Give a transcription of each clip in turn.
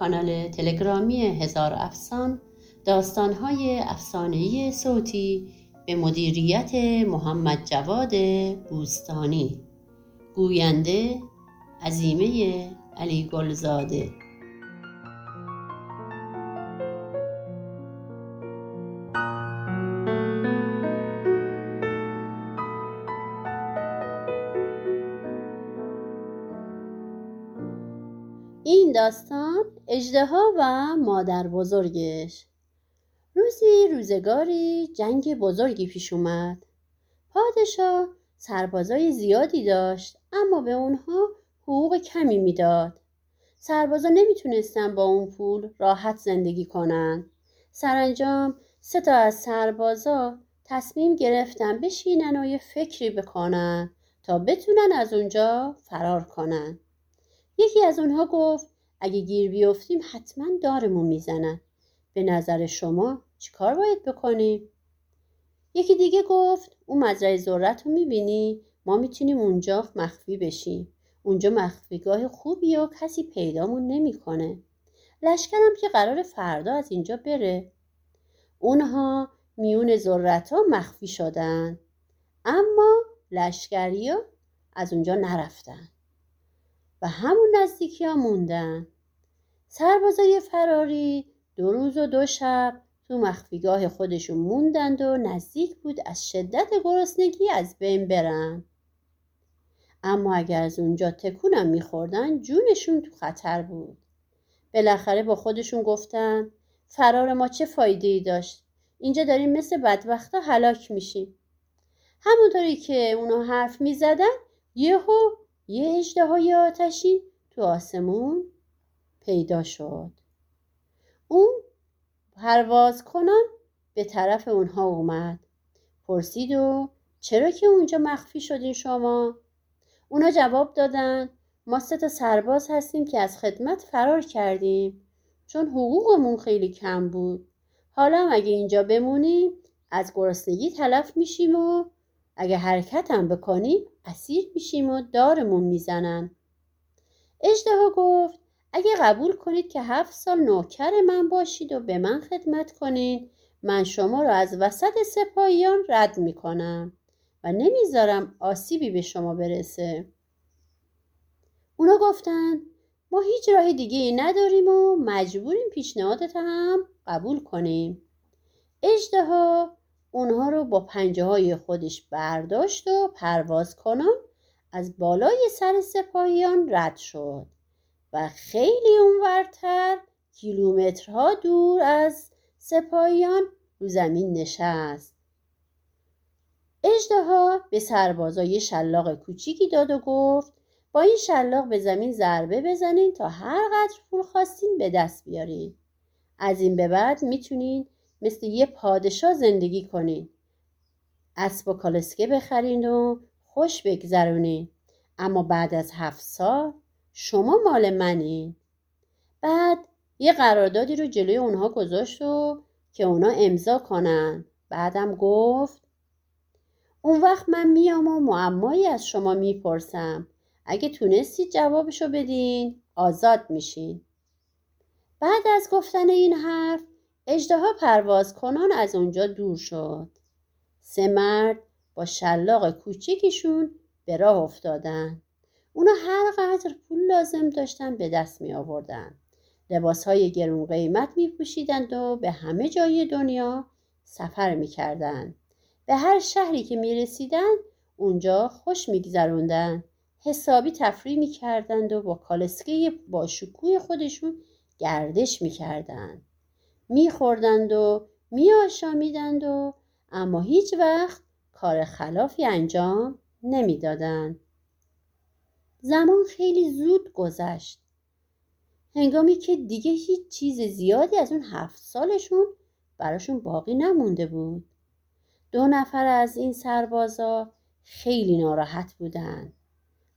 کانال تلگرامی هزار افسان داستانهای افسانهای صوتی به مدیریت محمد جواد بوستانی. گوینده عزیمه علی گلزاده. این داستان اجدها و مادر بزرگش. روزی روزگاری جنگ بزرگی پیش اومد. پادشاه سربازای زیادی داشت اما به اونها حقوق کمی می‌داد. سربازا نمی‌تونستن با اون پول راحت زندگی کنن. سرانجام سه تا از سربازا تصمیم گرفتن بشینن و یه فکری بکنن تا بتونن از اونجا فرار کنن. یکی از اونها گفت اگه گیر بیفتیم حتما دارمون می‌زنن به نظر شما چیکار باید بکنیم یکی دیگه گفت اون مزرعه ذرت رو می‌بینی ما می‌تونیم اونجا مخفی بشیم اونجا مخفیگاه خوبی و کسی پیدامون نمی‌کنه. لشکرم که قرار فردا از اینجا بره. اونها میون ذرت مخفی شدن. اما لشکری از اونجا نرفتن. و همون نزدیکی ها موندن. سربازای فراری دو روز و دو شب تو مخفیگاه خودشون موندند و نزدیک بود از شدت گرسنگی از بین برن. اما اگر از اونجا تکونم میخوردن جونشون تو خطر بود بالاخره با خودشون گفتن فرار ما چه فایده ای داشت اینجا داریم مثل بدبختا هلاک میشیم همونطوری که اونا حرف می‌زدن یهو یه های آتشی تو آسمون پیدا شد. اون پرواز کنان به طرف اونها اومد. پرسید و چرا که اونجا مخفی شدین شما؟ اونا جواب دادن ما سه سرباز هستیم که از خدمت فرار کردیم. چون حقوقمون خیلی کم بود. حالا اگه اینجا بمونیم از گرسنگی تلف میشیم و اگه حرکت هم بکنیم اسیر میشیم و دارمون می‌زنن. اجدها گفت اگه قبول کنید که هفت سال نوکر من باشید و به من خدمت کنید من شما رو از وسط سپاهیان رد می‌کنم و نمی‌ذارم آسیبی به شما برسه. اونا گفتن ما هیچ راه دیگه ای نداریم و مجبوریم پیشنهادت هم قبول کنیم. اجده اونها رو با پنجه های خودش برداشت و پرواز کنان از بالای سر سپاهیان رد شد و خیلی اونورتر کیلومترها دور از سپاهیان رو زمین نشست. اجدها به سربازای شلاق کوچیکی داد و گفت با این شلاق به زمین ضربه بزنین تا هر قدر پول خواستین به دست بیارین. از این به بعد می‌تونین مثل یه پادشاه زندگی کنین. اسب و کالسکه بخرین و خوش بگذرونین. اما بعد از هفت سال شما مال منین بعد یه قراردادی رو جلوی اونها گذاشت و که اونا امضا کنن. بعدم گفت اون وقت من میام و معمایی از شما می‌پرسم. اگه تونستید جوابشو بدین آزاد میشین. بعد از گفتن این حرف اجدها پرواز کنان از اونجا دور شد سه مرد با شلاق کوچیکشون به راه افتادن اونا هر قدر پول لازم داشتن به دست می آوردن لباس های گرون قیمت می پوشیدند و به همه جای دنیا سفر می کردن. به هر شهری که می رسیدن اونجا خوش می گذروندن. حسابی تفریح می کردند و با کالسکه با شکوه خودشون گردش می کردند. می خوردند و می آشامیدند و اما هیچ وقت کار خلافی انجام نمی‌دادند. زمان خیلی زود گذشت. هنگامی که دیگه هیچ چیز زیادی از اون هفت سالشون براشون باقی نمونده بود دو نفر از این سربازا خیلی ناراحت بودن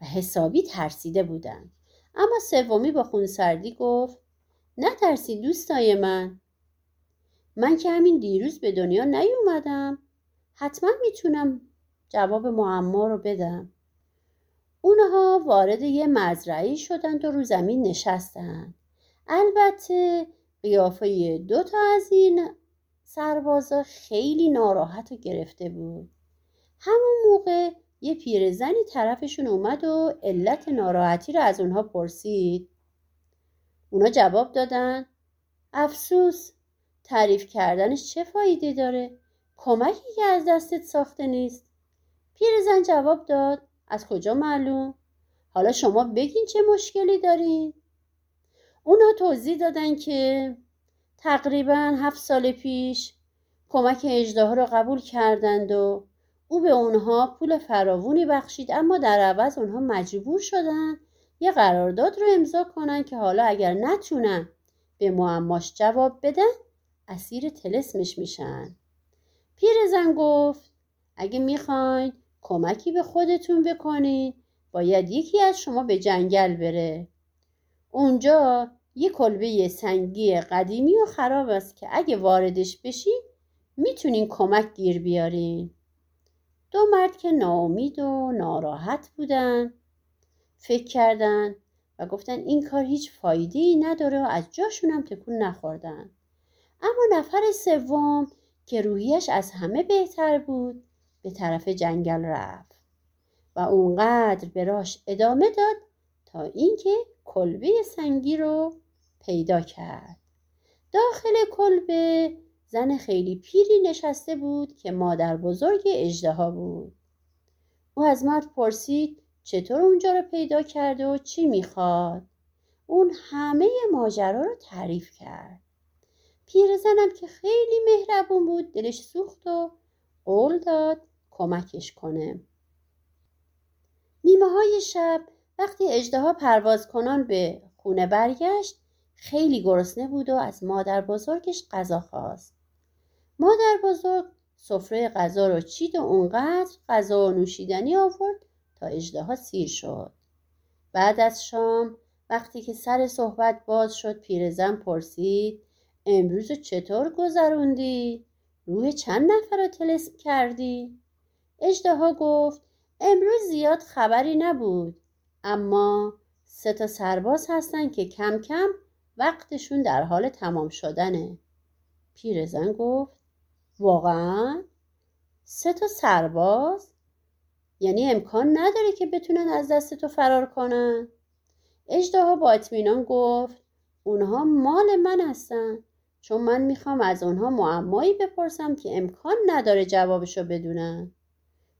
و حسابی ترسیده بودن اما سومی با خونسردی گفت نترسی دوستای من من که همین دیروز به دنیا نیومدم. حتما می‌تونم جواب معما رو بدم. اونها وارد یه مزرعی شدند و رو زمین نشستند البته قیافه دو تا از این سربازا خیلی ناراحت و گرفته بود. همون موقع یه پیرزنی طرفشون اومد و علت ناراحتی رو از اونها پرسید. اونا جواب دادن. افسوس تعریف کردنش چه فایده داره؟ کمکی که از دستت ساخته نیست. پیرزن جواب داد از کجا معلوم؟ حالا شما بگین چه مشکلی دارین. اونا توضیح دادن که تقریبا هفت سال پیش کمک اجدها رو قبول کردند و او به اونها پول فراوونی بخشید اما در عوض اونها مجبور شدن یه قرارداد رو امضا کنن که حالا اگر نتونن به معماش جواب بدن اسیر تلسمش میشن. پیرزن گفت اگه می‌خواین کمکی به خودتون بکنید باید یکی از شما به جنگل بره. اونجا یه کلبه سنگی قدیمی و خراب است که اگه واردش بشین می‌تونین کمک گیر بیارین. دو مرد که ناامید و ناراحت بودن فکر کردن و گفتن این کار هیچ فایده ای نداره و از جاشون هم تکون نخوردن. اما نفر سوم که روحیش از همه بهتر بود به طرف جنگل رفت و اونقدر به راش ادامه داد تا اینکه کلبه سنگی رو پیدا کرد. داخل کلبه زن خیلی پیری نشسته بود که مادر بزرگ اجدها بود. او از مرد پرسید چطور اونجا رو پیدا کرده و چی می‌خواد؟ اون همه ماجرا رو تعریف کرد. پیرزنم که خیلی مهربون بود دلش سوخت و قول داد کمکش کنه. نیمه های شب وقتی اجدها پرواز کنان به خونه برگشت خیلی گرسنه بود و از مادر بزرگش غذا خواست. مادر بزرگ سفره غذا رو چید و اونقدر غذا و نوشیدنی آورد تا اجدها سیر شد. بعد از شام وقتی که سر صحبت باز شد پیرزن پرسید امروز چطور گذروندی؟ روح چند نفر رو تلسم کردی؟ اجدها گفت امروز زیاد خبری نبود اما سه تا سرباز هستن که کم کم وقتشون در حال تمام شدنه. پیرزن گفت واقعا؟ سه تا سرباز؟ یعنی امکان نداره که بتونن از دست تو فرار کنن؟ اجدها با اطمینان گفت اونها مال من هستن. چون من می‌خوام از اونها معمایی بپرسم که امکان نداره جوابشو بدونن.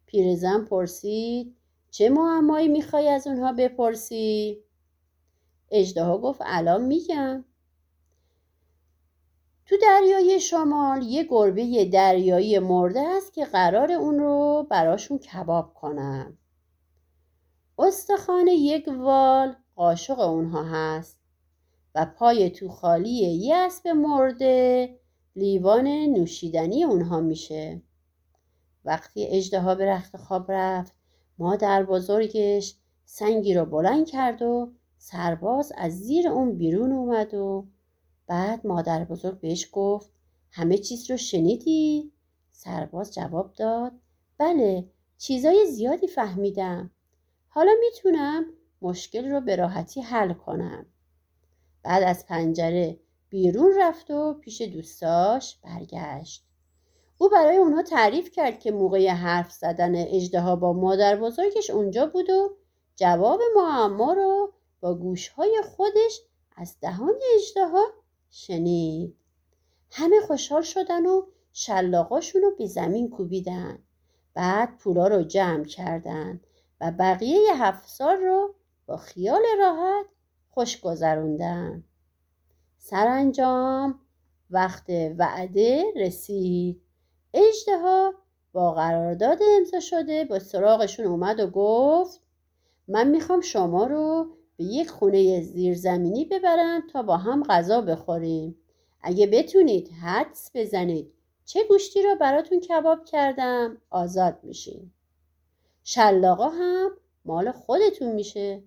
پیرزن پرسید چه معمایی می‌خوای از اونها بپرسی؟ اجدها گفت الان میگم. تو دریای شمال یه گربه دریایی مرده است که قرار اون رو براشون کباب کنم استخوان یک وال قاشق اونها هست. و پای تو خالی یه اسب مرده. لیوان نوشیدنی اونها میشه. وقتی اجدها به رخت خواب رفت مادر بزرگش سنگی رو بلند کرد و سرباز از زیر اون بیرون اومد و بعد مادر بزرگ بهش گفت همه چیز رو شنیدی؟ سرباز جواب داد بله چیزای زیادی فهمیدم. حالا می‌تونم مشکل رو به راحتی حل کنم. بعد از پنجره بیرون رفت و پیش دوستاش برگشت. او برای اونها تعریف کرد که موقع حرف زدن اجدها با مادر بزرگش اونجا بود و جواب معما رو با گوشهای خودش از دهان اجدها شنید. همه خوشحال شدن و شلاقاشون رو به زمین کوبیدن. بعد پولا رو جمع کردن و بقیه هفت سال رو با خیال راحت خوش گذروندن. سرانجام وقت وعده رسید. اجدها با قرارداد امضا شده با سراغشون اومد و گفت من می‌خوام شما رو به یک خونه زیرزمینی ببرن تا با هم غذا بخوریم. اگه بتونید حدس بزنید چه گوشتی را براتون کباب کردم آزاد میشین. شلاقا هم مال خودتون میشه.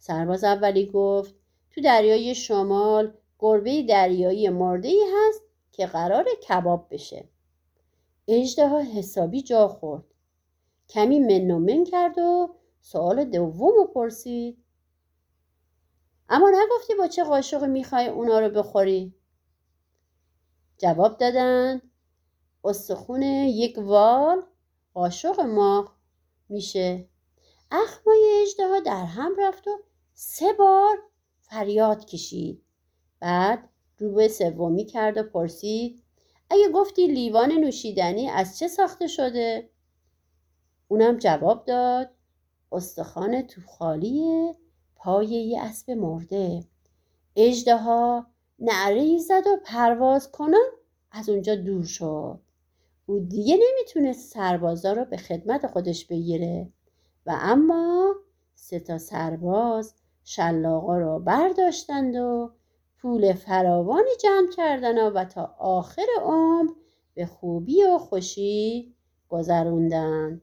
سرباز اولی گفت تو دریای شمال گربه دریایی مرده ای هست که قرار کباب بشه. اجده حسابی جا خورد. کمی من و من کرد و سوال دوم رو پرسید. اما نگفتی با چه قاشقی می‌خوای اونا رو بخوری؟ جواب دادن استخون یک وال قاشق ما میشه. اخمای اجده در هم رفت و سه بار فریاد کشید. بعد رو به سومی کرد و پرسید اگه گفتی لیوان نوشیدنی از چه ساخته شده؟ اونم جواب داد استخوان تو خالی پای یه اسب مرده. اجده ها نعره زد و پرواز کنن از اونجا دور شد. او دیگه نمی‌تونست سربازا رو به خدمت خودش بگیره. و اما سه تا سرباز شلاقا رو برداشتند و پول فراوانی جمع کردن و تا آخر عمر به خوبی و خوشی گذروندند.